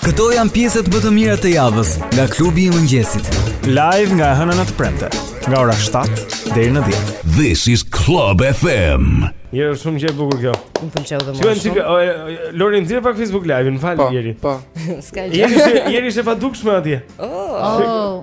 Këto janë pjesët më të mira të javës nga klubi i mëngjesit. Live nga e hëna në të premte, nga ora 7 deri në 10. This is Club FM. Je shumë gjë e bukur kjo. Më pëlqeu dhe më. Shkojmë çik, Lori nxirr pak Facebook Live, më fal Jeri. Po. S'ka gjë. Jeri Jeri është e padukshme atje. Oh.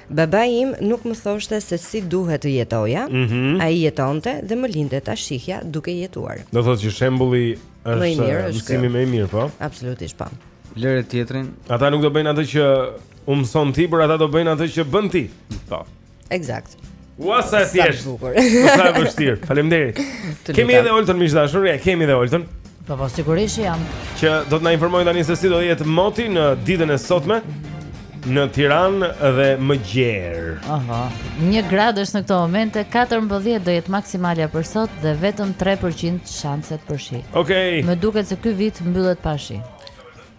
Babai im nuk më thoshte se si duhet të jetoja, ai jetonte dhe më linte ta shihja duke jetuar. Do thotë që shembulli Më i mirë është ky. është mësimi më i mirë, po. Absolutisht po. Lëre tjetrin. Ata nuk do bëjnë atë që u mëson ti, por ata do bëjnë atë që bën ti. Po. Eksakt. Ua sa e thjeshtë. Sa bukur. Sa e vështirë. Faleminderit. Të lutem. Kemi edhe Oltën miq të dashur, e kemi edhe Oltën. Po po sigurisht që jam. Që do të na informojë tani se si do jetë moti në ditën e sotme në Tiranë dhe më gjerë. Aha. 1 gradë është në këto momente, 14 do jetë maksimalja për sot dhe vetëm 3% shanset për shi. Okej. Okay. Më duket se ky vit mbyllet pa shi.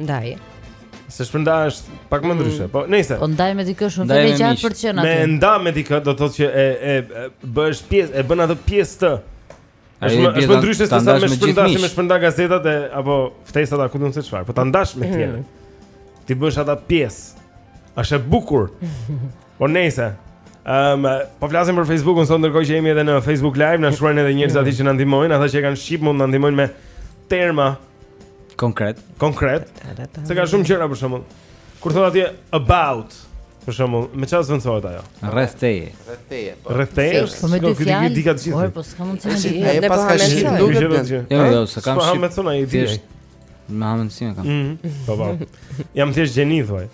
Ndaj. Se shpërnda është pak më ndryshe, mm. po nejse. Po ndaj me dikë shumë fjalë e gjatë për të qenë aty. Me nda me dikë do të thotë që e e, e bësh pjesë, e bën atë pjesë të. Është më është më ndryshe se sa me shpërnda si me shpërnda gazetat e apo ftesat apo ku di unë se çfarë. Po ta ndash me të tjerë. Mm. T'i bësh ata pjesë. Është e bukur. Po nejse. Ehm, um, po flasim për Facebookun sot ndërkohë që jemi edhe në Facebook Live, na shkruajnë edhe njerëz aty që na ndihmojnë, ata që e kanë shqip mund na ndihmojnë me terma konkretë. Konkretë. Se ka shumë gjëra për shembull. Kur thotë atje about Për shembull, me çfarë zëvendësohet ajo? Rreth teje. Rreth teje. Po. Rreth teje. Po me dy fjalë. Dika të gjithë. Po, po s'ka mundësi. Ne po hamë. Nuk e di. Jo, jo, s'ka. S'ka hamë thonë ai. Me hamën si e kam. Mhm. Po po. Jam thjesht Xheni thuaj.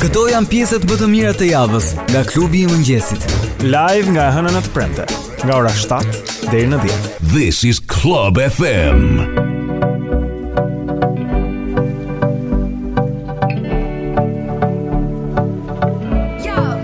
Këto janë pjesët më të mira të javës nga klubi i mëngjesit. Live nga e hëna në të premte, nga ora 7 deri në 10. This is Club FM.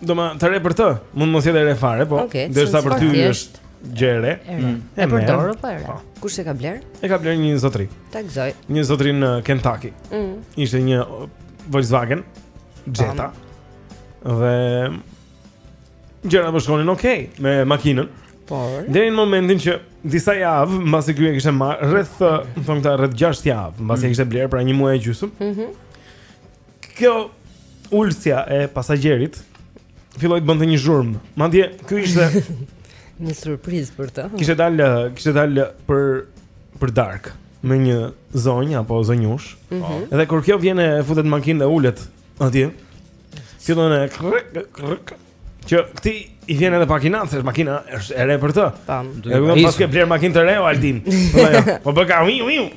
Domethënë e re për të, mund mos jetë e re fare, po. Okay, Derisa për ty është gjë e re. Mm. E përdorur apo e re? Po. Kush e ka blerë? E ka blerë një zotëri. Ta gëzojë. Një zotëri në Kentucky. Mm. Ishte një Volkswagen Jetta. Dhe gjërat po shkonin okay me makinën. Po. Deri në momentin që disa javë mbasi ky e kishte marrë rreth, më thonë këta rreth 6 javë, mbasi mm. e kishte blerë pra një muaj e gjysmë. Mhm. Mm Kjo ulësja e pasagjerit filloi të bënte një zhurmë. Madje ky ishte një surprizë për të. Kishte dalë, kishte dalë për për darkë me një zonjë apo zonjushë. Mm -hmm. Edhe kur kjo vjen e futet në makinë dhe ulet atje, fillon e krrk krrk Që këtij i vjen edhe pak inat, se është makina është e re për të. Tam. E kupton pas ke blerë makinë të re o Altin. Po ja. Po bëka uiu uiu.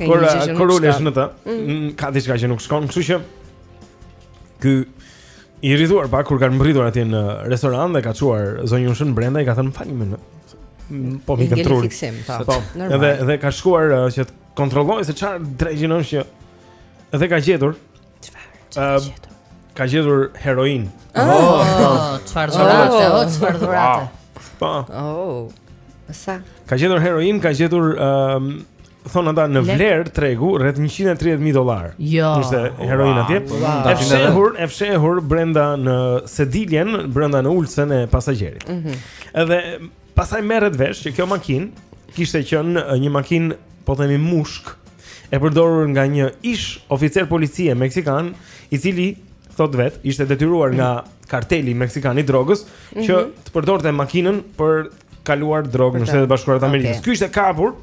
Kur kur ulesh në të, mm. Mm, ka diçka që nuk shkon, kështu që ky i irrituar pak kur kanë mbërritur atje në restorant dhe ka çuar zonjushën brenda i ka thënë falmëni. Mm, po e kontrolloj. Po. po. Edhe edhe ka shkuar uh, që të kontrollojë se çfarë dreqin është që edhe ka gjetur Çfarë? Ka gjetur heroinë. Oh, oh, çfarë oh. dhurate, oh, çfarë dhurate. Po. Oh. Sa? Ka gjetur heroinë, ka gjetur ëm um, thonë ata në vlerë tregu rreth 130000 dollarë. Jo. Ishte heroina atje. E fshehur, e fshehur brenda në sediljen, brenda në ulësen e pasagjerit. Mhm. Edhe Pastaj merret vesh që kjo makinë kishte qenë një makinë, po themi mushkë, e përdorur nga një ish oficer policie meksikan, i cili thotë vetë, ishte detyruar nga karteli meksikan i drogës mm -hmm. që mhm. të përdorte makinën për të kaluar drogë në Shtetet e Bashkuara të Amerikës. Okay. Ky ishte kapur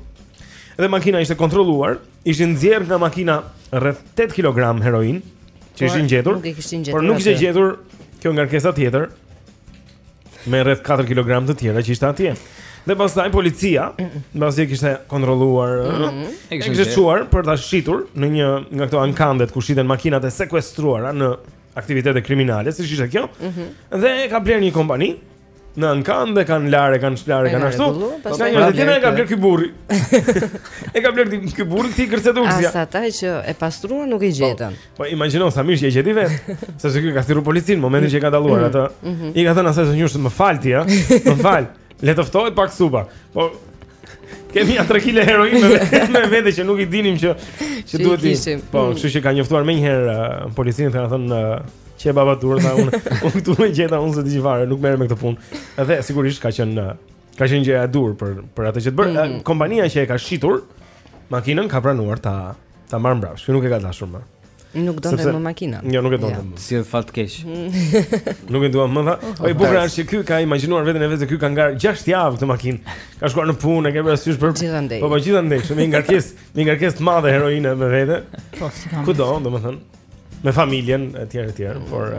dhe makina ishte kontrolluar, ishin nxjerrë nga makina rreth 8 kg heroinë që ishin gjetur. Nuk e kishin gjetur. Por nuk ishte gjetur kjo ngarkesa tjetër. me rreth 4 kg të tjera që ishte atje. Dhe pastaj policia, mbasi e kishte kontrolluar, mm -hmm. e kishte çuar për ta shitur në një nga këto ankandet ku shiten makinat e sekuestruara në aktivitete kriminale, siç ishte kjo. Mm -hmm. Dhe e ka blerë një kompani në ankand dhe e kanë larë, e kanë shplarë, kanë ashtu. Pastaj një ditë e ka blerë ky burri. e ka blerë ky burri t'i kërcet ulësja. As ata që e pastruan nuk e gjetën. Po. Po imagjino sa mirë që e gjeti vetë, sepse ky ka thirrur policinë momentin që e ka dalluar atë. Mm -hmm. I ka thënë asaj zonjushës më fal ti, ha? Më fal. Le të ftohet pak supa. Po kemi ja 4 kg heroinë me vete që nuk i dinim që që duhet të. Po, mm. kështu që ka njoftuar menjëherë uh, policinë, ka thënë uh, që e baba turë tha unë, unë këtu e gjeta unë s'e di çfarë nuk merrem me këtë punë. Edhe sigurisht ka qenë uh, ka qenë gjëja e duhur për për atë që të bërë. Mm -hmm. Kompania që e ka shitur makinën ka pranuar ta Ta marrë mbrapsht, nuk e ka dashur më. Nuk donte më makinën. Jo, nuk e donte. Jo. Sjell fat të keq. Nuk e dua më tha. Po e bukura është që ky ka imagjinuar veten e vet, se ky ka ngarë 6 javë këtë makinë. Ka shkuar në punë, ka bërë sysh për gjithandej. Po po gjithandej, me një ngarkesë, një ngarkesë të madhe heroine me vete. Po si kam. Kudo, domethënë, me familjen etj etj, por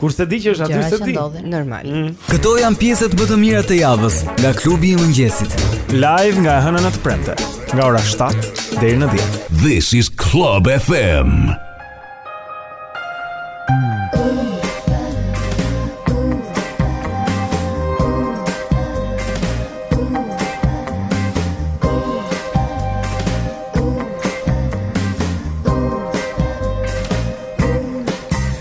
Kur s'e di që është aty s'e di. Normal. Mm. Këto janë pjesët më të mira të javës nga klubi i mëngjesit. Live nga e hëna në të premte, nga ora 7 deri në 10. This is Club FM.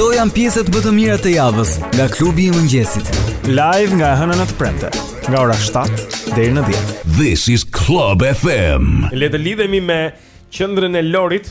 Këto janë pjesët më të mira të javës nga klubi i mëngjesit. Live nga e hëna në të premte, nga ora 7 deri në 10. This is Club FM. Le të lidhemi me qendrën e Lorit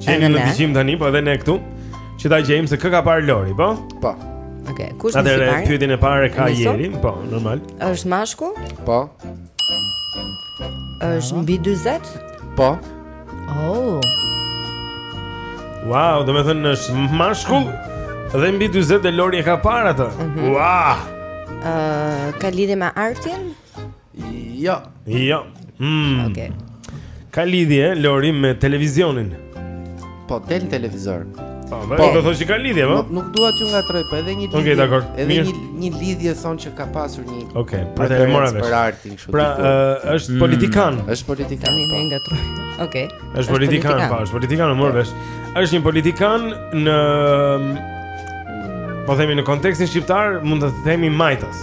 Që ne dëgjojmë tani, po edhe ne këtu Që ta gjejmë se kë ka parë Lori, po? Po Ok, kush nis i pari? Atëherë, pyetjen e parë e ka Jeri, po, normal është mashkull? Po është mbi 40? Po Oh Wow, domethënë është mashkull Dhe mbi 40 dhe Lori e ka parë atë mhm. Wow Ka lidhje me artin? Jo. Jo. Mm. Okej. Okay. Ka lidhje Lori me televizionin. Po del në televizor. Po, po, po do thoja që ka lidhje, po? Nuk dua t'ju ngatërroj, po edhe një lidhje. Okej, okay, dakor. Edhe Mirë. një një lidhje thonë që ka pasur një. Okej, okay, atëherë mora vesh. Për artin kështu. Pra, uh, është mm. politikan. Është politikan. Ne po. ngatërroj. Okej. Okay. Është politikan, politikan, po, është politikan, e mora vesh. Është një politikan në po themi në kontekstin shqiptar, mund të themi majtas.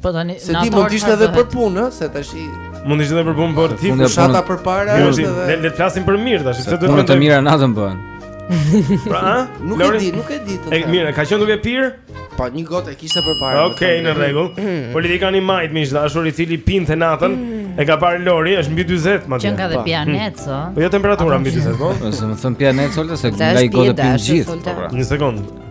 Po tani natën se ti mund të ishte edhe për punë, se tashi mund të ishte edhe për punë, por ti fushata përpara jo, është edhe. Le të flasim për mirë tash, pse duhet të të mira natën bën. Pra, a? Nuk e di, nuk e di të. E mirë, ka qenë duke pirë? Po një gotë e kishte përpara. Okej, në rregull. Politikani i majtë miq të dashur i cili pinte natën, e ka parë Lori, është mbi 40 madje. Qenka dhe po. pianec, ë? Po jo temperatura mbi 40, po? Po, s'do me thënë pianec, Olta se nga një gotë pinë të gjithë. Një sekond.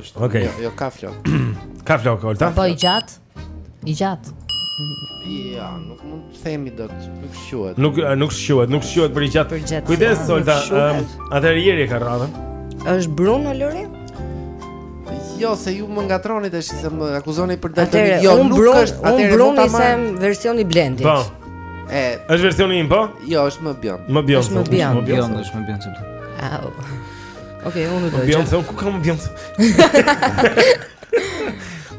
Ishte. Okej. Jo, jo ka flok. Ka flok Olta? Po i gjatë. I gjatë. Ja, nuk mund të themi dot, nuk shquhet. Nuk nuk shquhet, nuk shquhet për i gjatë. Kujdes Olta, atëherë Jeri e ka radhën. Është brun Lori? Jo, se ju më ngatërroni tash se më akuzoni për daltonin. Jo, nuk është, atëherë nuk ta marr. Unë versioni i Blendit. Po. E, është versioni im, po? Jo, është më bjond. Më bjond. Është më bjond, është më bjond. Au. Okej, okay, unë do të. Më bjond thonë ku ka më bjond.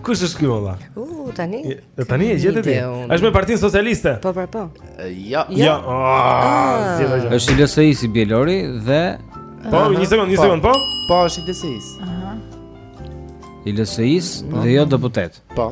Kush është ky valla? U uh, tani. E, tani e gjete ti. Është me Partinë Socialiste. Po, po, po. Jo. Jo. Ja. Ah, ah. Është i LSI-së Lori dhe Po, një sekond, një po. sekond, po. Po, është LSI. Aha. I LSI-së dhe jo deputet. Po.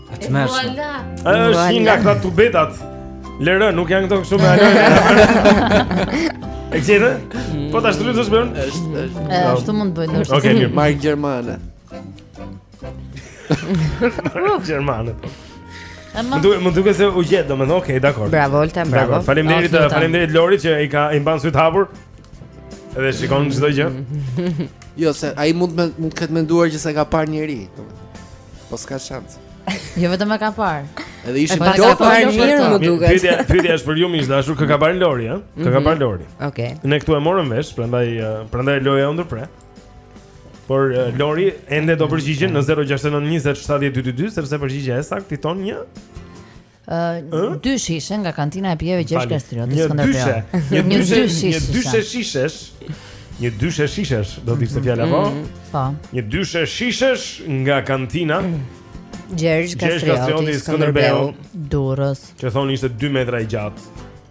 Është një nga këta tubetat. Lërë, nuk janë këto kështu me alë. E gjithë? Po ta shtruaj të shpërën? Është, është. Ashtu mund të bëj dorë. Okej, mirë. Mark Germane. Mark Germane. Më duket, më duket se u gjet, domethënë, okej, okay, dakor Bravo, Olta, bravo dakor. Faleminderit, oh, faleminderit Lori që i ka i mban sytë hapur Edhe shikon çdo gjë Jo, se ai mund, mund të ketë menduar që s'e ka parë njeri Po s'ka shans. Jo vetëm e ka parë. Edhe ishin po, do të parë mirë më duket. Pyetja, pyetja është për ju miq të dashur, kë ka parë Lori, ë? Kë ka mhm. parë Lori? Okej. Ne këtu e morëm vesh, prandaj prandaj loja u ndërpre. Por Lori ende do përgjigjen në 069 20 70 222, sepse përgjigja e saktë fiton një Ë? Dy shishe nga kantina e pijeve Gjergj Kastrioti Një Skënderbeu. dyshe, një Një dyshe, dy shishe. një dyshe shishesh. Një dyshe shishesh, do të ishte fjala po. Po. Një dyshe shishesh nga kantina Gjergj Gjergj Kastrioti Kastrioti Skënderbeu. Skënderbeu, Durrës. që thonë ishte 2 metra i gjatë.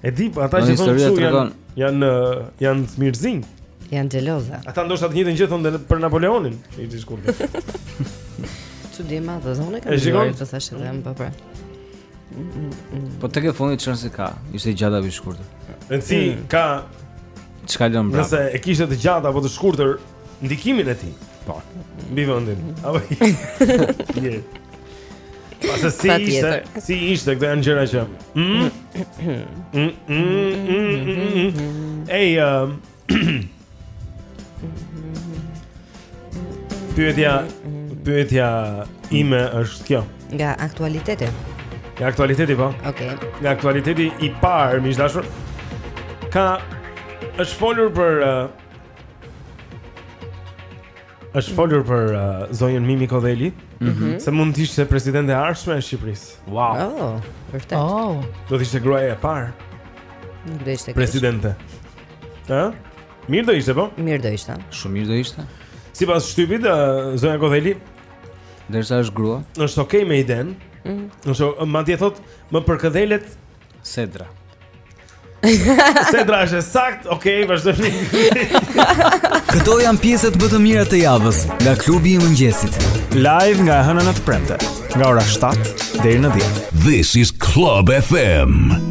E di, po ata që thonë kështu janë janë janë smirëzinj. Janë xheloza. Ata ndoshta të njëjtën gjë thonë për Napoleonin, ishte i shkurtër. Çudi më ato zonë kanë gjetur të thashë edhe më parë. Po tek e fundit ç'rëndësi ka, ishte i gjatë apo i shkurtër. Rëndsi mm. ka çka lë mbrapa. Nëse e kishte të gjatë apo të shkurtër, ndikimin e tij. Po. Mbi vendin. Apo. Je. Pastaj si ishte? Si ishte këto janë gjëra që. Mm? Mm, mm, Ej, um, Pyetja, pyetja ime është kjo. Nga aktualiteti. Nga aktualiteti po. Okej. Okay. Nga aktualiteti i parë, miq të dashur. Ka është folur për uh, është folur për uh, zonjën Mimi Kodheli, mm -hmm. se mund të ishte presidente e ardhshme e Shqipërisë. Wow. Oh, vërtet. Oh. Do të ishte gruaja e parë. Nuk do ishte presidente. Ë? Mirë do ishte po? Mirë do ishte. Shumë mirë do ishte. Sipas shtypit, uh, zonja Kodheli, derisa është grua, është okay me idenë. Mm -hmm. Është madje thotë, më përkëdhelet Sedra. Sedra është saktë, okay, vazhdojmë. Këto janë pjesët më të mira të javës nga klubi i mëngjesit. Live nga e hëna në të premte, nga ora 7 deri në 10. This is Club FM.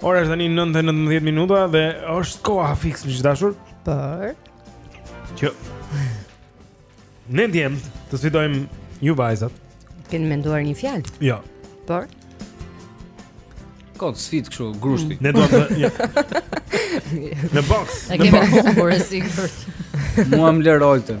Ora është tani 9:19 minuta dhe është koha fiks miq të dashur. Po. Që ne djemtë të sfidojmë ju vajzat. Keni menduar një fjalë? Jo. Por kot sfidë kështu grushti. Ne do të jo. Në boks, në boks. E kemi humbur sigurt. Muam lërojtën.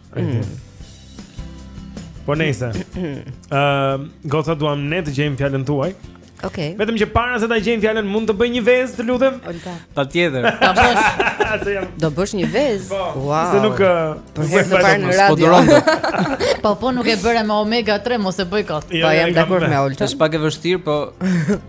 Po nejse. Ëm, goca duam ne të gjejmë fjalën tuaj. Okej. Vetëm që para se ta gjejmë fjalën, mund të bëj një vezë, të lutem? Olta. Patjetër. Ta bësh. Atë jam. Do bësh një vezë. Po, Wow. Se nuk ë, Për nuk herë bëj të parë në fajta. radio. duron dot. Po po nuk e bëre me omega 3 mos e bëj kot. Jo, Po jo, jam i kam dakord bërë. me Olta. Është pak e vështirë, po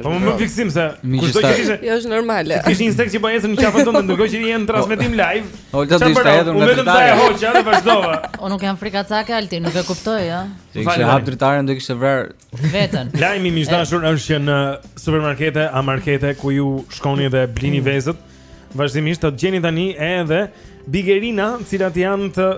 Po m'u bë fiksim se kushdo që ishte. Jo, është normale. Kishe një insekt që po ecën në qafën tënde ndërkohë që jeni në transmetim live. Olta do ishte edhe në dritare. Unë hoqja dhe vazhdova. Unë nuk jam frikacake Altin, nuk e kuptoj, ë. Të kishte hap dritaren do kishte vrar veten. Lajmi miq të dashur është që në supermarkete, a markete ku ju shkoni dhe blini mm. vezët, Vazhdimisht do të gjeni tani edhe bigerina, cilat janë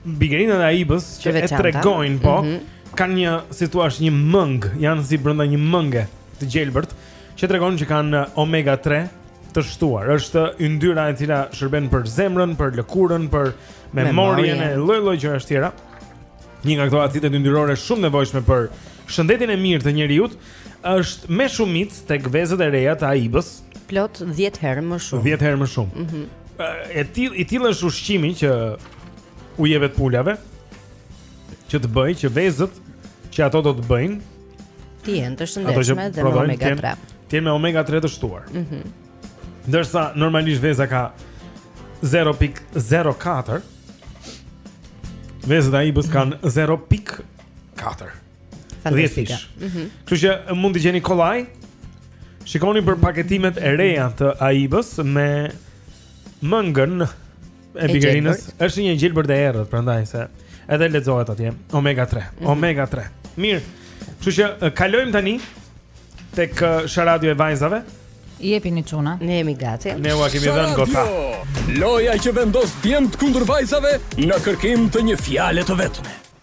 Bigerinat e Aibës që e tregojnë, po, mm -hmm. kanë një, si t'ua them një mëngë, janë si brenda një mënge të gjelbërt, që tregon që kanë omega 3 të shtuar. Është yndyra e cila shërben për zemrën, për lëkurën, për memorien e lloj-lloj gjërash të tjera. Një nga këto acide yndyrore shumë të nevojshme për shëndetin e mirë të njeriu është me shumicë tek vezët e reja të aibës. plot 10 herë më shumë. 10 herë më shumë. Mhm. Mm e tillë i tillë është ushqimi që u jepet pulave që të bëjë që vezët që ato do të bëjnë të jenë të shëndetshme dhe me omega 3. Të jenë me omega 3 të shtuar. Mhm. Mm Ndërsa normalisht veza ka 0.04 Vezët e Aibës kanë 0.4 Fantastike. Mhm. Kështu që mund t'i gjeni kollaj. Shikoni për paketimet e reja të Aibës me mëngën e bigerinës. Është në të gjelbër të errët, prandaj se edhe lexohet atje omega 3. Mhm. Omega 3. Mirë. Kështu që kalojmë tani tek Sharadio e Vajzave. I jepini çuna. Ne jemi gati. Ne ua kemi dhënë goca. Loja që vendos djemtë kundër vajzave në kërkim të një fjale të vetme.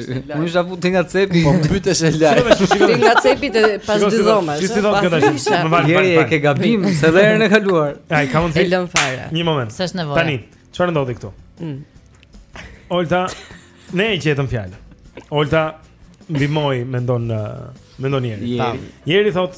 Unë isha futur nga cepi. Po mbytesh e laj. Ti nga cepi të pas dy dhomash. Ti si thon këta që më vjen fare. Jeri e ke gabim, se dhe herën e kaluar. Ai ka mundsi. E lën fare. Një moment. S'është nevojë. Tani, çfarë ndodhi këtu? Mm. Olta, ne e gjetëm fjalën. Olta ndihmoi mendon mendon Jeri. Jeri thotë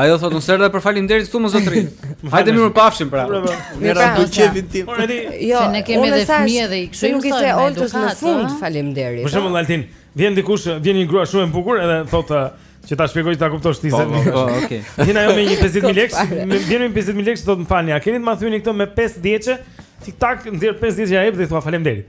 Ajo thotë unë s'erdha për faleminderit këtu mo zotëri. Hajde mirë pafshim pra. Mirë pra, pra po qevin tim. Po ne jo, ne kemi edhe fëmijë dhe ik kështu. Nuk i the oltës në fund faleminderit. Për shembull Altin, vjen dikush, vjen një grua shumë e bukur edhe thotë që ta shpjegoj ta kuptosh ti se. Po, po, po okay. Vjen ajo me një 50000 lekë, vjen me 50000 lekë thotë më falni, a keni të ma thyeni këto me 5 dhjetëshe? Tik tak nxjerr 5 dhjetëshe ia jep dhe thua faleminderit.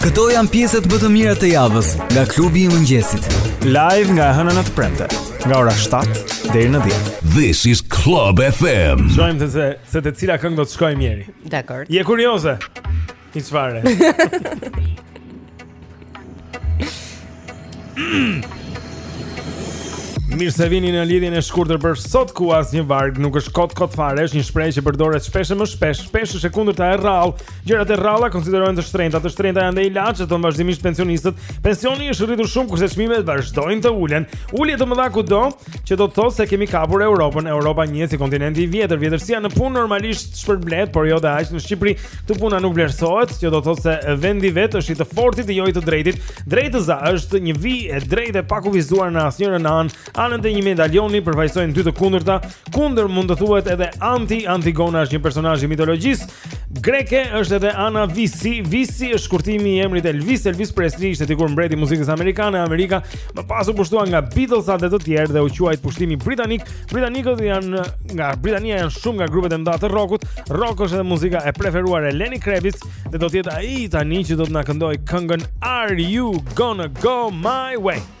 Këto janë pjesët më të mira të javës nga klubi i mëngjesit. Live nga e hëna në të premte, nga ora 7 deri në 10. This is Club FM. Shohim se te cila këngë do të shkojmë Jeri. Dakor. Je kurioze? Ti çfarë? Mirë se vini në lidhjen e shkurtër për sot ku asnjë varg nuk është kot. Kot fare, është një shprehje që përdoret shpesh e më shpesh, shpesh është e kundërta e rrallë. Gjërat e rralla konsiderohen të shtrenjta, të shtrenjta janë dhe ilaçet thonë vazhdimisht pensionistët. Pensioni është rritur shumë kurse çmimet vazhdojnë të ulen. Ulje të mëdha kudo, Që do të thotë se kemi kapur Europën, Europa njihet si kontinenti i vjetër, vjetërsia në punë normalisht shpërblehet, por jo dhe aq në Shqipëri. Këtu puna nuk vlerësohet, që do të thotë se vendi vetë është i të fortit dhe jo i të drejtit. Drejtëza është një vijë e drejtë e pakufizuar në asnjërën anë. Anët e një medaljoni përfaqësojnë dy të kundërta. Kundër mund të thuhet edhe anti Antigona është një personazh i mitologjisë, Greke është edhe Ana Visi. Visi është shkurtimi i emrit Elvis. Elvis Presley ishte dikur mbreti i muzikës amerikane. Amerika më pas u pushtua nga Beatles dhe të tjerë dhe u quajt pushtimi britanik. Britanikët janë nga Britania. Nga Britania janë shumë nga grupet e mëdha të rockut. Rock është edhe muzika e preferuar e Lenny Kravitz dhe do të jetë ai tani që do të na këndojë këngën Are You Gonna Go My Way.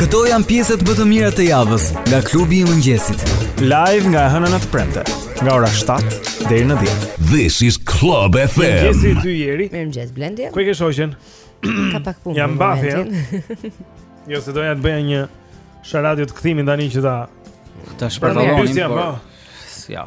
Këto janë pjesët më të mira të javës nga klubi i mëngjesit. Live nga e hëna në të premte, nga ora 7 deri në 10. This is Club FM. Mëngjesi ty Jeri. Mirëmëngjes Blendi. Ku e ke shoqën? Ka pak punë. Jam bafi. Eh? Jo se doja të bëja një sharadë të kthimin tani që ta ta shpërdonim. Po, ja.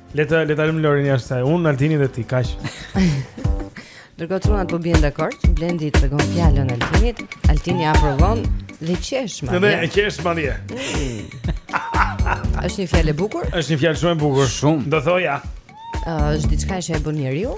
Le të le ta lëm Lorin jashtë saj. Unë Altini dhe ti, kaq. Ndërkohë çunat po bien dakord, Blendi i tregon fjalën Altinit, Altini aprovon dhe qesh madje. Dhe e qesh madje. Është një fjalë e bukur? Është një fjalë shumë e bukur. Shumë. Do thoja. Është diçka që e bën njeriu?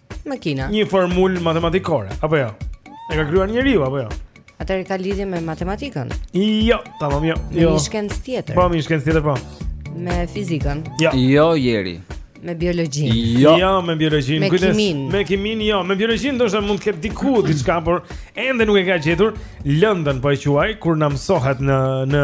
Makina. Një formulë matematikore, apo jo? E ka krijuar njeriu apo jo? Atëherë ka lidhje me matematikën. Jo, tamam jo. Me një shkencë tjetër. Po, me një shkencë tjetër po. Me fizikën. Jo. Jo, Jeri. Me biologjinë. Jo, jo me biologjinë. Me kiminë. Me kiminë jo, me biologjinë ndoshta mund të ketë diku diçka, por ende nuk e ka gjetur. Lëndën po e quaj kur na mësohet në në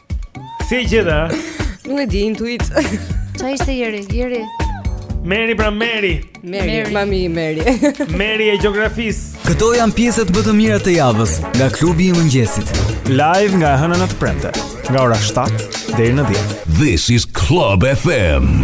Si e gjeta? Nuk e di intuitë. Ç'a ishte Jeri? Jeri. Meri pra Meri. Meri, mami Meri. Meri e gjeografisë. Këto janë pjesët më të mira të javës nga klubi i mëngjesit. Live nga e hëna në të premte, nga ora 7 deri në 10. This is Club FM.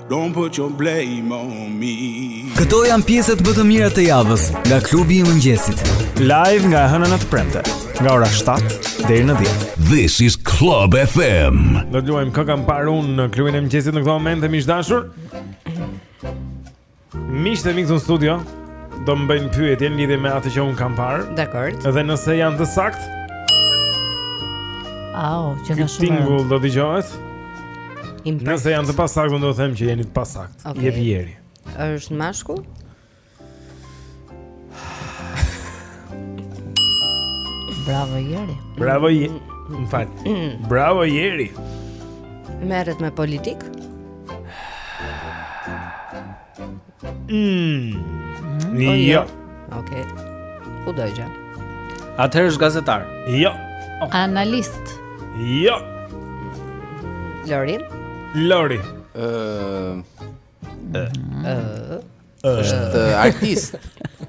Don't put your blame on me. Këto janë pjesët më të mira të javës nga klubi i mëngjesit. Live nga e hëna në të premte, nga ora 7 deri në 10. This is Club FM. Do të luajmë kë kam parë unë në klubin e mëngjesit në këtë moment miq të dashur. Miqtë e mi këtu në studio do më bëjnë pyetje në lidhje me atë që unë kam parë. Dakord. Dhe nëse janë të saktë, Au, oh, që na shumë. tingull do të dëgjohet. Nëse janë të pasakt, më do të them që jeni të pasakt. Okay. Jepi Jeri. Është mashkull? Bravo Jeri. Bravo Jeri. Mm. Në fakt. Mm. Bravo Jeri. Merret me politik? Mm. Mm, jo. jo. Okej. Okay. U dogja. Atëherë është gazetar. Jo. Oh. Analist. Jo. Lori. Lori. Ëh. Ëh. Ëh. Është artist.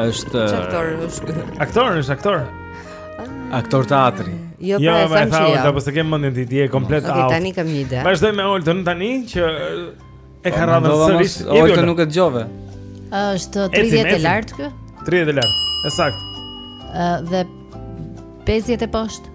Është aktor, është aktor, është aktor. Aktor teatri. Jo, jo pra, e thamë, apo s'e ke mendjen ti, ti je komplet out. Tani kam një ide. Vazhdojmë me Oltën tani që e ka po, radhën sërish. Oltën nuk e dëgjove. Është 30 e lart ky? 30 e lart. E saktë. Ë dhe 50 e poshtë.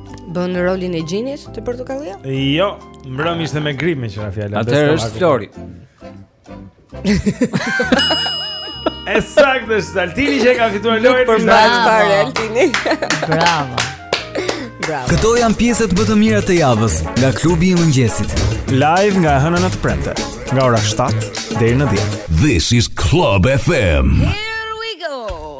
Bën rolin e Gjinit te Portokallia? Jo, mbrëm ishte me grip meqë ra fjala Atëherë është Flori E saktë dhe është Altini që e ka fituar lojën Nuk përmbahet e parë Altini Bravo Bravo Këto janë pjesët më të mira të javës Nga klubi i mëngjesit Live nga e hëna në të premte Nga ora 7 deri në 10 This is Club FM Here we go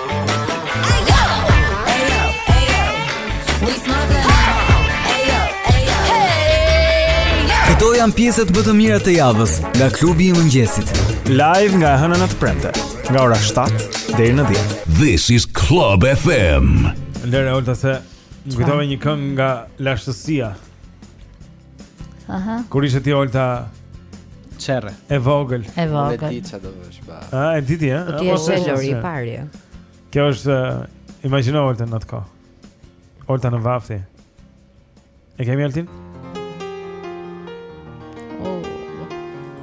Këto janë pjesët më të mira të javës nga klubi i mëngjesit. Live nga e hëna në të premte, nga ora 7 deri në 10. This is Club FM. Lëre Olta se më kujtove një këngë nga lashtësia. Aha. Kur ishte ti Olta Çerre. E vogël. E vogël. Nuk e di çfarë do të bësh pa. A e di ti, a? Ti je shelori i parë. Kjo është imagjino Olta në atë kohë. Olta në vafti. E kemi Altin?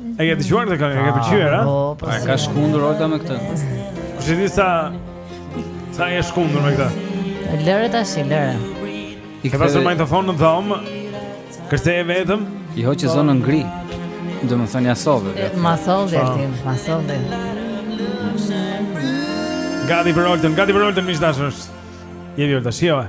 E ke dëgjuar këtë këngë, e ke ah, pëlqyer, a? Po, po. A ka shkundur Olta me këtë? Kush e di sa sa e shkundur me këtë? Lëre tash, lëre. I ka pasur mikrofon në dhom. Kërse e vetëm? I hoqe zonën gri. Do më thënë jasove. Ma soldi, Ertin, ma soldi. Gati për Olten, gati për Olten, miq të dashur. Jepi Olta, shiova.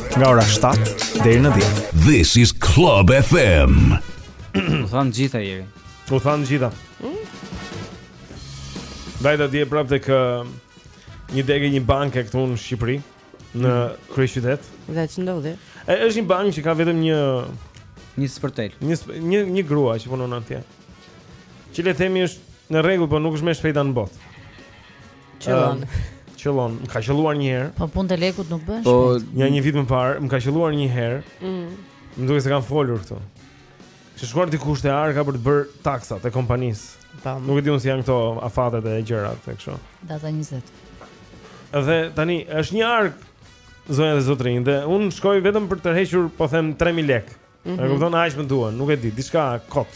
Nga ora 7 deri në 10. This is Club FM. U thanë gjitha ieri. U thanë gjitha. Vajta dje prap tek një degë një banke këtu në Shqipëri, në mm. kryeqytet. Dhe ç'ndodhi? Është një bankë që ka vetëm një një sportel. Një një një grua që punon atje. Që le themi është në rregull, por nuk është më shpejta në botë. Qëllon. Qëllon, më ka qëlluar një herë. Po punë të lekut nuk bën. Po një një vit më parë, më ka qëlluar një herë. Mm. Më duket se kam folur këtu. Kishte shkuar dikush te arka për të bërë taksat e kompanisë. Tam. Nuk e di unë si janë këto afatet e gjërat e kështu. Data 20. Dhe tani, është një arkë zonja dhe zotërinj, dhe unë shkoj vetëm për të tërhequr, po them, 3.000 lekë. Mm -hmm. E kupton aq më duhen, nuk e di, diçka kot.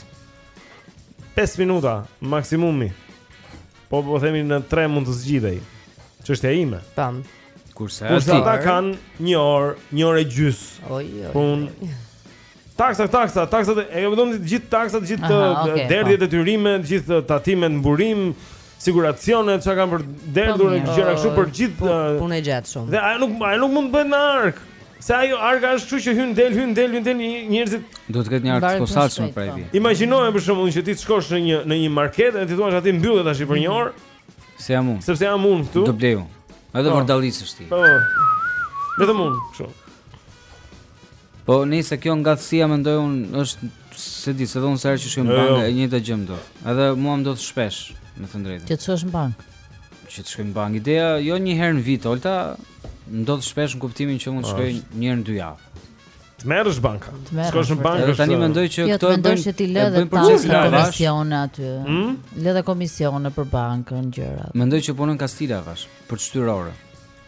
5 minuta maksimumi. Po po themi në 3 mund të zgjidhej. Çështja ime. Tam. Kurse ata ata kanë një orë, një orë e gjys. Oj, oj. Pun. Taksa, taksa, taksa, e ka dhënë të gjithë taksat, të gjithë derdhjet e tyre, të gjithë tatimet në burim, siguracione çka kanë për derdhur po, gjëra kështu për gjithë po, uh, punë e gjatë shumë. Dhe ajo nuk ajo nuk mund të bëhet në ark. Se ajo arka është kështu që hyn del hyn del hyn del njerëzit do të ketë një ark të posaçëm për atë. Po. Imagjinoje për shembull që ti të shkosh në një në një market dhe ti thua aty mbyllet tash për një mhm. orë. Se jam unë. Sepse jam unë këtu. Do blej. Edhe vërdallisesh ti. Po. Vetëm unë kështu. Po nëse kjo ngatësia mendoj un është se di se don sa herë që shkojmë në jo, bankë jo. e njëjta gjë më ndodh. Edhe mua më ndodh shpesh, them të drejtën. Që të shkosh në bankë. Që të shkojmë në bankë. Ideja jo një herë në vit, Olta, më ndodh shpesh në kuptimin që mund të shkoj një herë në dy javë. Të merresh banka. Shkosh në bankë. Edhe tani mendoj që jo, këto e bëjnë. Ti lë dhe pa komisione aty. Hmm? Lë dhe komisione për bankën gjëra. Mendoj që punon kastile avash për shtyrorë.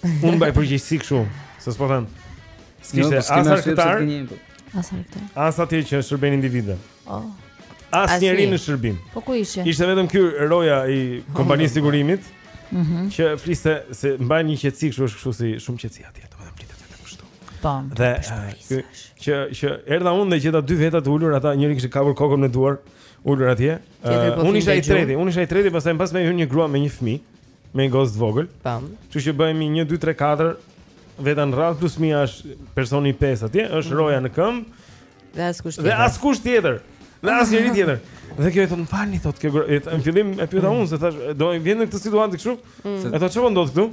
Unë mbaj përgjegjësi kështu, se s'po them. Jo, s'kishte as arkëtar, po. as arkëtar. As atje që shërben individë. Oh. As njeri në shërbim. Po ku ishe? Ishte vetëm ky roja i kompanisë oh. sigurimit. Mhm. Mm që fliste se mbajnë një qetësi kështu është kështu si shumë qetësi atje, domethënë pritet vetëm kështu. Po. Dhe ky që që erdha unë dhe gjeta dy veta të ulur, ata njëri kishte kapur kokën me duar, ulur atje. Po unë isha i treti, unë isha i treti, pastaj mbas meje hyn një grua me një fëmijë. me një gocë të vogël. Tam. Kështu që bëhemi 1 2 3 4 veta në radhë plus fëmija është personi i pestë atje, është mm. roja në këmbë. Dhe askush tjetër. Dhe askush tjetër. Dhe asnjëri tjetër. Dhe kjo i thot falni thot kjo në fillim e pyeta mm. unë se thash do vinë në këtë situatë kështu. Mm. E thot çfarë ndodh këtu?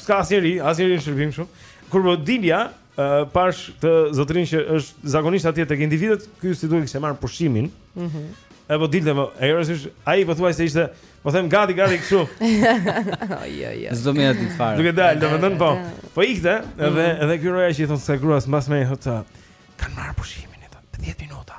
Ska asnjëri, asnjëri në shërbim kështu. Kur po dilja, uh, pash të zotin që është zakonisht atje tek individët, ky si duhet kishte marr pushimin. Mhm. Mm e po dilte më, e rësë është, a i po thuaj se ishte, po them gati, gati këshu. Oj, oj, oj. Zdo me atë ditë farë. Duke dalë, do më tënë, po, po ikte, edhe, mm -hmm. edhe kjo roja që i thonë security, mbase i thotë, kanë marrë pushimin, i thotë, 10 minuta.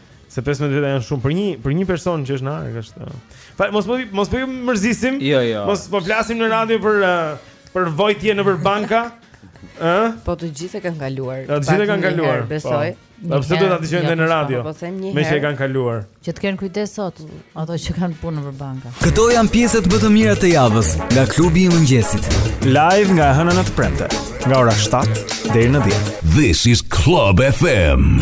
Se 15 veta janë shumë për një për një person që është në arkë, është. Fal, mos po mos po mërzisim. Jo, jo. Mos po flasim në radio për uh, për vuajtje nëpër banka. Ë? Po të gjithë e kanë kaluar. Të gjithë e kanë kaluar. Po. Besoj. Po pse duhet ta dëgjojnë në radio? Po them një herë. Meqë e kanë kaluar. Që të kenë kujdes sot. Ato që kanë punë për banka. Këto janë pjesët më të mira të javës nga klubi i mëngjesit. Live nga e hëna në të premte, nga ora 7 deri në 10. This is Club FM.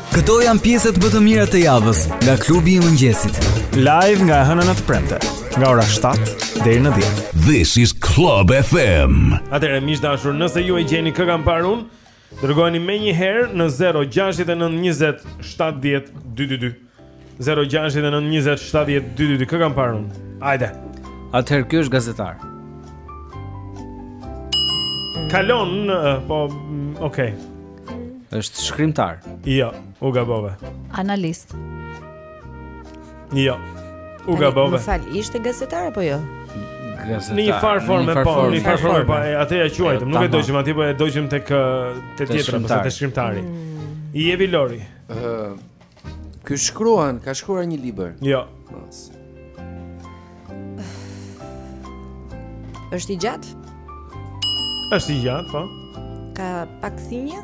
Këto janë pjesët më të mira të javës nga klubi i mëngjesit. Live nga e hëna në të premte, nga ora 7 deri në 10. This is Club FM. Atëherë miq të dashur, nëse ju e gjeni kë kam parë unë, dërgojeni menjëherë në 069 20 70 222. 0692070222 kë kam parë unë. Hajde. Atëherë ky është gazetar. Kalon, po, mm, okay. Është shkrimtar. Jo, u gabove. Analist. Jo. U gabove. Më fal, ishte gazetar apo jo? gazetar. Në një far formë po, në një far formë po, atë ia quajtëm, nuk e dojmë aty, po e dojmë tek te tjetra, pas te shkrimtari. Mm. Jepi Lori. Ëh, Ky shkruan, ka shkruar një libër. Jo. Mos. Është i gjatë? Është i gjatë, po. Ka pak thinja?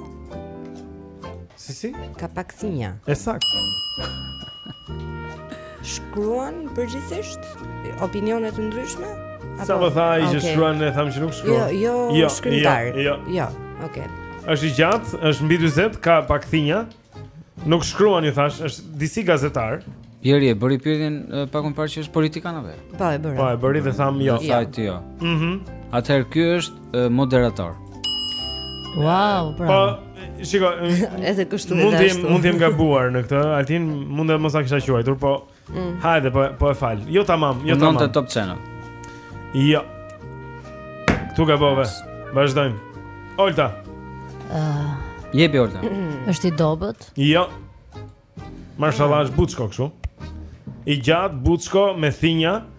Si si? Ka pak thinja. E saktë. Shkruan përgjithësisht opinione të ndryshme? Apo? Sapo më tha ai që shkruan, e thamë që nuk shkruan. Jo, jo, jo, jo shkruan. Jo, jo. Jo, okay. Është i gjatë, është mbi 40, ka pak thinja. Nuk shkruan ju thash, është disi gazetar. Njeri e bëri pyetjen pak më parë që është politikan apo? Jo? Po e bëri. Po e bëri dhe thamë jo. Sa ti jo. Mhm. Mm Atëherë ky është moderator. Wow, bravo. Po, shiko, edhe kështu mund të mund të jem gabuar në këtë. Altin mund të mos ia kisha quajtur, po Mm. Hajde, po po e fal. Jo tamam, jo tamam. Punon te Top Channel. Jo. Këtu gabove. Vazhdojmë. Olta. Ëh. Uh, Jepi Olta. Është i dobët? Jo. Marshalla është buçko kështu. I gjatë buçko me thinja. Mm.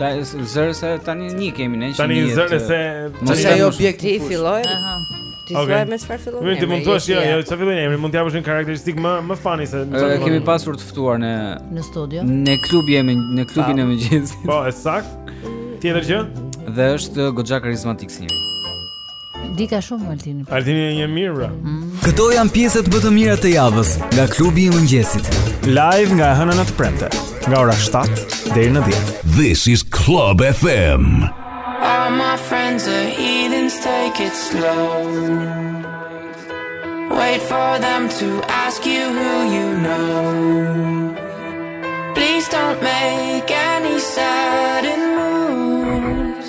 Ta zëmë se tani një kemi ne që një Tani zëmë se Që se jo objekt ti filloj Ti okay. thuaj me çfarë fillon emri. Ti mund të thuash jo, jo, çfarë fillon emri, mund të japësh një karakteristikë më më funny se më çfarë. Kemi pasur të ftuar në në studio. Në klub jemi, në klubin e mëngjesit. Po, është saktë. Tjetër gjë? Dhe është goxha karizmatik si njeri. Dika shumë Altini. Altini është një mirë bra. Mm. Këto janë pjesët më të mira të javës nga klubi i mëngjesit. Live nga e hëna në të premte, nga ora 7 deri në 10. This is Club FM. All my friends are heathens, take it slow. Wait for them to ask you who you know. Please don't make any sudden moves.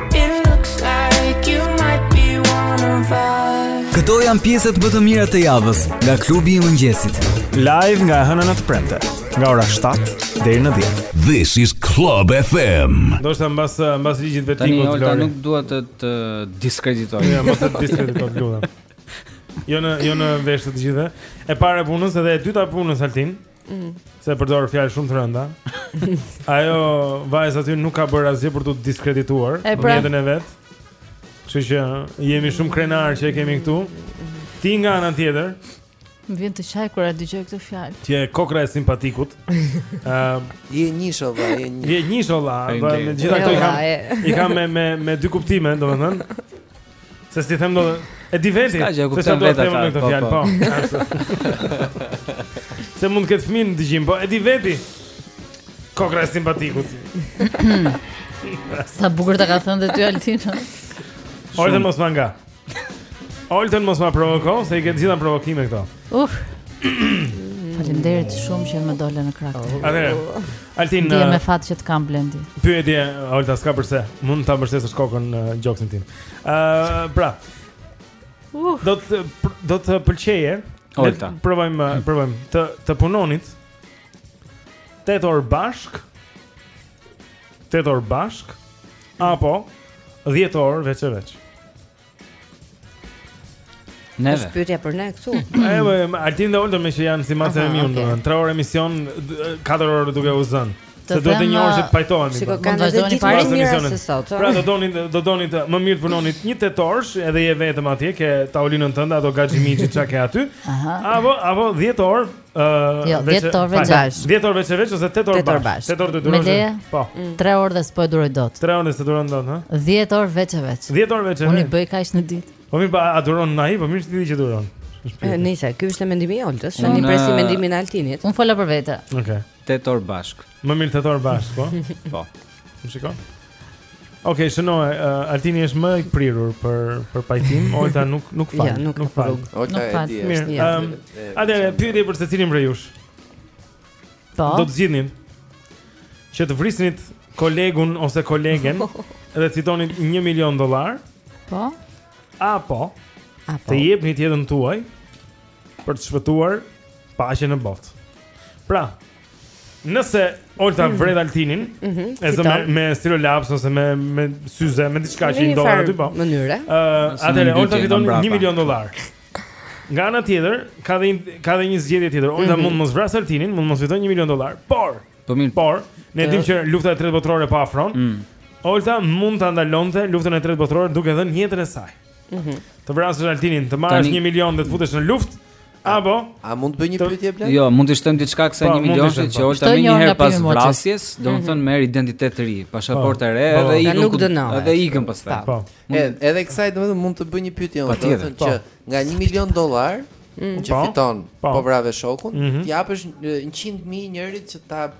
Këto janë pjesët më të mira të javës nga klubi i mëngjesit. Live nga e hëna në të premte, nga ora 7 deri në 10. This is Club FM. Do të mbas mbas ligjit vetë Tani, Lori. Tani nuk dua të të diskreditoj. Jo, mos më diskredito të lutem. Jo në jo në vesh të gjithëve. E para e punës edhe e dyta e punës Altin. Mm. Se përdor fjalë shumë të rënda. Ajo vajza aty nuk ka bërë asgjë për t'u diskredituar, e pra, në jetën e vet. Kështu që jemi shumë krenarë që e kemi këtu. Ti nga ana tjetër, më vjen të qaj kur e dëgjoj këtë fjalë. Ti je kokrra e simpatikut. Ëm, uh, je njësh olla, je njësh. Je njësh olla, po me gjithë ato i kam. I kam me me me dy kuptime, domethënë. Se s'i them dot, e di vetë. S'ka gjë, kupton vetë atë. Këtë po, fjalë po. Se mund të ketë fëmijë në dëgjim, po e di vetë. Kokrra e simpatikut. Sa bukur ta ka thënë dhe ty Altin. Olta, mos ma nga. Olta, mos ma provoko, se i ke të gjitha provokime këto. Uh. Faleminderit shumë që më dolën në krah. Atëherë, Altin, je me fat që të kam Blendi. Pyetje, Olta, s'ka përse. Mund ta mbështesësh kokën në gjoksin tim. Ë, uh, pra. Uh. Do të do të pëlqeje. Olta. Provojmë, provojmë të të punonit 8 orë bashkë, 8 orë bashkë apo 10 orë veç e veç. Neve. Është pyetja për ne këtu. Ajo Altin dhe Olta meqë janë si macja me miun, domethënë 3 orë emision, 4 orë duke u zënë. Se duhet një orë që të pajtohemi. Shiko, po. kanë vazhdoni të parë emisionin e sot. Pra do doni do doni të më mirë punoni një tetorësh, edhe je vetëm atje ke tavolinën tënde me ato gaxhimiçi çka ke aty. Apo apo 10 orë Jo, 10 orë veç bash. 10 orë veç e veç ose 8 orë bashkë. 8 orë të durosh. Po. 3 mm. orë dhe s'po e duroj dot. 3 orë s'e duron dot, ha? 10 orë veç e veç. 10 orë veç e veç. Unë bëj kaq në ditë. Po mirë, a duron na i, po mirë ti që duron. Nice, ky është mendimi i Oltës, ne presim mendimin e Altinit. Unë fola për vete. Okej. Tetë orë bashkë. Më mirë tetë orë bashkë, po. Po. Më shikon? Ok, shënoj, uh, Altini është më i prirur për, për pajtim, Olta nuk, nuk fal. Jo, nuk, nuk fal. Olta nuk fal. E mirë, um, atëherë, pyetje për secilin prej jush. Po. Do të zgjidhnin që të vrisnit kolegun ose kolegen dhe të fitonit një milion dolar. Po. Apo, Apo. të jepni jetën tuaj për të shpëtuar paqen në botë. Pra, nëse Olta mm. vret Altinin, mm -hmm, e zë me, me stilolaps ose me, me syze, me diçka që i ndodhet aty po. Mënyre. Uh, atëherë, Olta fiton 1 milion dolar. Nga ana tjetër, ka dhe ka dhe një zgjedhje tjetër. Olta mm -hmm. mund mos vrasë Altinin, mund mos fitojë 1 milion dollar. Por, po mirë. Por, ne dimë që lufta e tretë botërore po afron. Mm. Olta mund ta ndalonte luftën e tretë botërore duke dhënë jetën e saj. Mhm. Të vrasësh Altinin, të marrësh 1 milion dhe të futesh në luftë? Apo? A mund të bëj një pyetje pra? Jo, mund të shtojmë diçka kësaj 1 po, milion që po. Olta menjëherë pas vrasjes, mhm. domethënë merr identitet të ri, pasaportë e re po. dhe nuk dënohet. Edhe ikën pastaj. Po. Edhe kësaj domethënë mund të bëj një pyetje, domethënë që nga 1 milion dollar mm. që fiton po vrave shokun, mhm. t'i japësh 100 mijë njërit që ta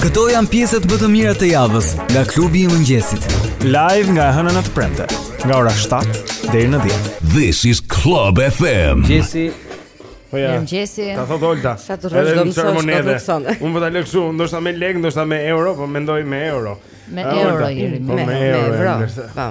Këto janë pjesët më të mira të javës nga klubi i mëngjesit. Live nga e hëna në të premte, nga ora 7 deri në 10. This is Club FM. Mëngjesi. Po ja. Mëngjesi. Ta thotë Olta. Sa të rrosh do të thuash në Luxon. Unë vetë lek shumë, ndoshta me lek, ndoshta me euro, po mendoj me euro. Me euro jemi. Po me euro. Po.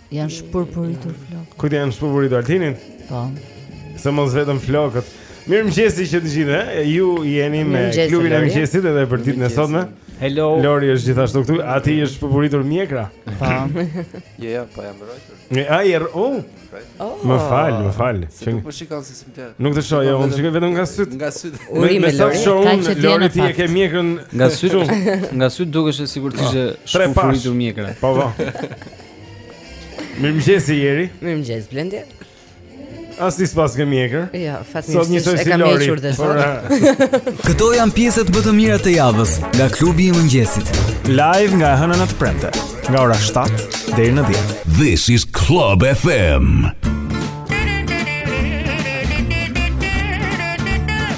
Janë shpupuritur flokët. Kujt i janë shpupuritur, Altinit? Po. Se mos vetëm flokët. Mirëmëngjesi që të gjithë, eh? ju jeni me klubin e mëngjesit edhe për ditën e sotme Hello Lori është gjithashtu këtu, atij i është shpupuritur mjekra Po Jo, jo, po jam rrojtur Një, a, jër, u oh. Më fal, më fal Se nuk po shikon si si më tërë Nuk të shoh, jo, unë shikoj vetëm nga sytë Nga sytë Uri me Lori, ka që tjene Lori ti e ke mjekrën Nga sytë, nga sytë dukesh sikur të është shpupuritur mjekra Po, po Mirëmëngjesi, Jeri Mirëmëngjesi, Blendi As ti s'paske mjekër Jo, fatmirësisht e kam hequr dhe sot eh. Këto janë pjesët më të mira të javës Nga klubi i mëngjesit Live nga e hëna në të premte Nga ora 7 deri në 10 This is Club FM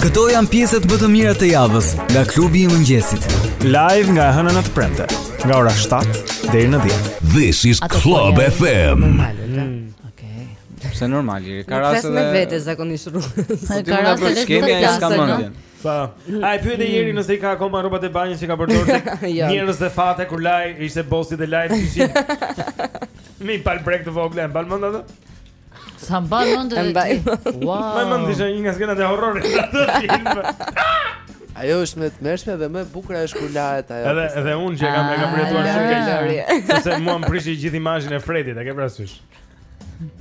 Këto janë pjesët më të mira të javës nga klubi i mëngjesit. Live nga e hëna në të premte, nga ora 7 deri në 10. This is Ato Club FM. Okej. Është normal, ka raste dhe flet me vete zakonisht rrugës. Ka raste që kemi ai s'ka mendjen. Sa? Ai pyete Ylberin hmm. nëse i ka akoma rrobat e banjës që ka përdorur tek jo. Njerëz dhe fate kur lahej, ishte bossi dhe lahej diçi. Me një palë brekë të vogla, mban mend atë? Sa mban mend atë? Wow. Mban mend dhe një nga skenat e horrorit te ai film. Ajo është më e tmerrshme dhe më e bukura është kur lahet ajo Edhe, edhe unë që e kam, e kam përjetuar shumë keq Sepse mua më prishi gjithë imazhin e Fredit, e ke parasysh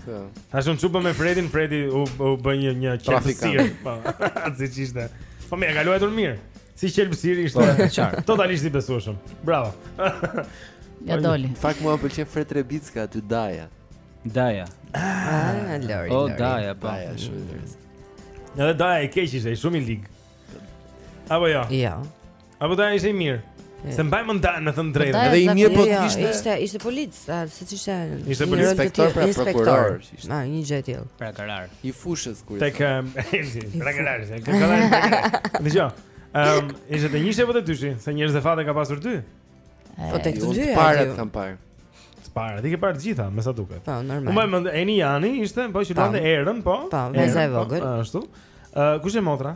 Po. Tash unë ç'u pa me Fredin, Fredi u u bën një një qelbësirë. Po. Siç ishte. Po e ka luajtur mirë. Si qelbësiri ishte po, qartë. Totalisht i besueshëm. Bravo. Ia doli. Fakt mua pëlqen Fred Trebicka aty Daja. Daja. Ah, Lori. Oh, Daja, po. Daja shumë interesant. Edhe Daja i keq ishte, shumë i lig. Apo jo. Jo. Apo daja ishte i mirë. S'e mbaj mend me thënë të drejtën. Edhe i mirë po të ishte. Ishte ishte polic, siç ishte. Ishte polic inspektor pra prokuror. Ndonjë gjë e tillë. Pra karar. I fushës kur. Tek Elzi. Pra karar. Dëgjo. Ehm, ishte te njëshi apo te dyshi? Se Njerëz dhe fate ka pasur dy. Po tek të dy. Para të kam parë. Para, ti ke parë të gjitha, me sa duket. Po, normal. Po më Eni Jani ishte, po që luante Erën, po. Po, vajza e vogël. Ashtu. Ë, kush ishte motra?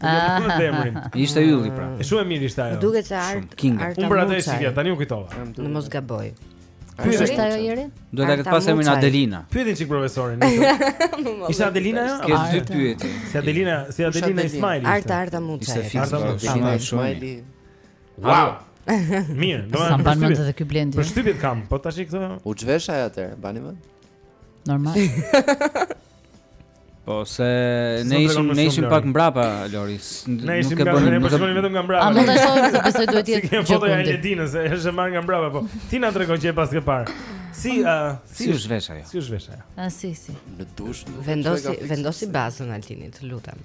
Nuk ia di emrin. Ishte ylli pra. Dhe shumë e mirë ishte ajo. Duket se Arta Arta. Unë për atë e shikja, tani u kujtova. Në mos gaboj. Pyetja është ajo Ylberi? Duhet ta ketë pasur emrin Adelina. Pyete një çik profesorin. Ishte Adelina ajo? Ke dy pyetje. Si Adelina, si Adelina Ismaili. Arta Arta Muçaj. Ishte fiks. Adelina Ismaili. Wow. Mirë, sa mban mend edhe ky Blendi. Për shtypit kam, po tash këto. U zhvesh ajo atje, mbani mend. Normal. Po se ne ishim ne ishim pak mbrapa Lori. Ne ishim nga ne po shkonim vetëm nga mbrapa. A mund ta shohim se besoj duhet të jetë. Kjo fotoja e Adelinës, është e marrë nga mbrapa po. Ti na trego që e paske parë. Si a si u zhvesh ajo? Si u zhvesh ajo? A si si. Në dush. Vendosi vendosi bazën Altini, të lutem.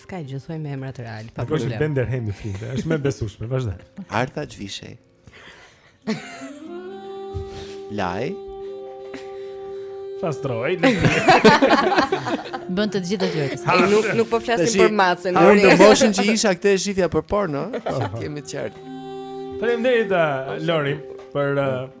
S'ka gjë thuaj me emrat realë, pa problem. Po Ben Derhemi flinte, është më e besueshme, vazhdo. Arta zhvishej. Lahej. Pastrohej. Bënte të gjitha gjërat. Ai nuk nuk po flasim për macën. Ai në moshën që isha këtë shifja për porno, e kemi të qartë. Faleminderit uh, Lori për uh,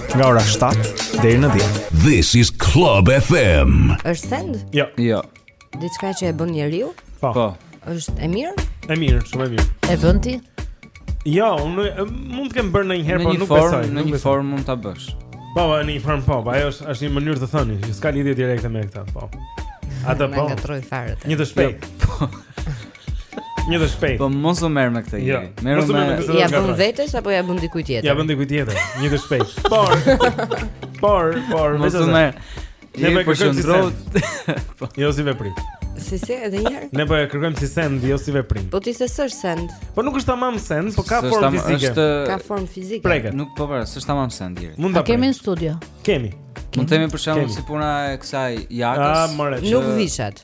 nga ora 7 deri në 10. This is Club FM. Është send? Jo. Jo. Diçka që e bën njeriu? Po. Po. Është e mirë? E mirë, shumë e mirë. E bën ti? Jo, unë mund ta kem bërë ndonjëherë, por nuk besoj. Në një formë mund ta bësh. Po, po, në një formë po, po, ajo është është një mënyrë të thëni, që s'ka lidhje direkte me këtë, po. Atë po. Një të shpejtë. Po. Një të shpejtë. Po mos u merr me këtë jo, jeri. Merr me. Ja bën vetes apo ja bën dikujt tjetër? Ja bën dikujt tjetër. Një të shpejtë. Por. Por, por, mos u merr. Ne po kërkojmë po. Jo si veprim. Si si edhe një herë? Ne po e kërkojmë si send, jo si veprim. Po ti se s'është send. Po nuk është tamam send, po ka formë fizike. Është ka formë fizike. Preket. Nuk po pra, s'është tamam send deri. Mund ta kemi në studio. Kemi. Mund të themi për shembull si puna e kësaj jakës. Ah, nuk vishet.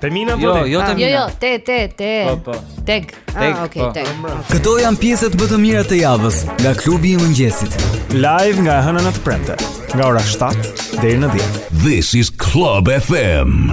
Termina po tek. Jo, jo termina. Jo, jo, te te te. Po, po. Tek. Ah, tek. Okej, po. tek. Këto janë pjesët më të mira të javës nga klubi i mëngjesit. Live nga e hëna në të premte, nga ora 7 deri në 10. This is Club FM.